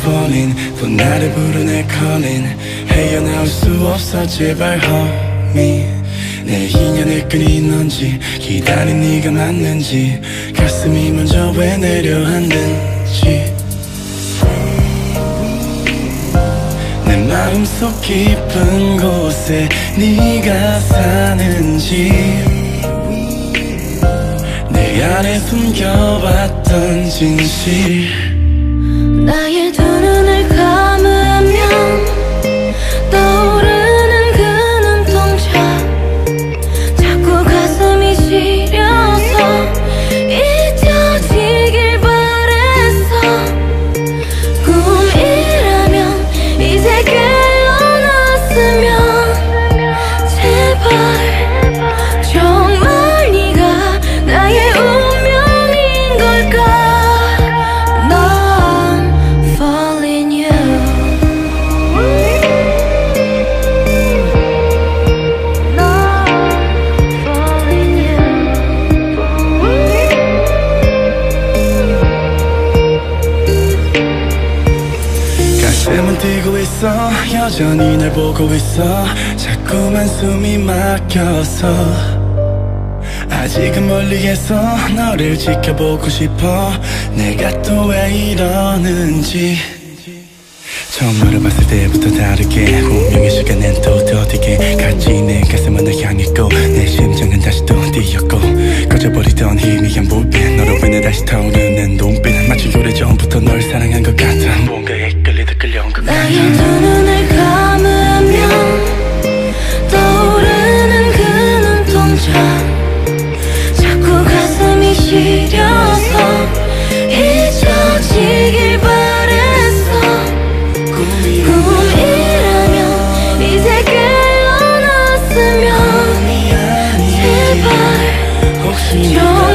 phoning 또 나를 부르네 calling. 헤어나올 수 없어 제발 허미 내 인연의 끈이 넌지 기다린 네가 맞는지 가슴이 먼저 왜 내려앉는지. 내 마음속 깊은 곳에 네가 사는지. 내 안에 숨겨왔던 진실. 나의 있어. 여전히 날 보고 있어. 자꾸만 숨이 막혀서. 아직은 멀리에서 너를 지켜보고 싶어. 내가 또 왜 이러는지. 처음 너를 봤을 때부터 다르게. 운명의 시간엔 또 더디게 갔지 내 가슴은 널 향했고 내 심장은 다시 또 뛰었고. 꺼져버리던 희미한 불빛 너로 인해 다시 타오르는 눈빛. 마치 오래전부터 널 사랑한 것 같아. 뭔가에 是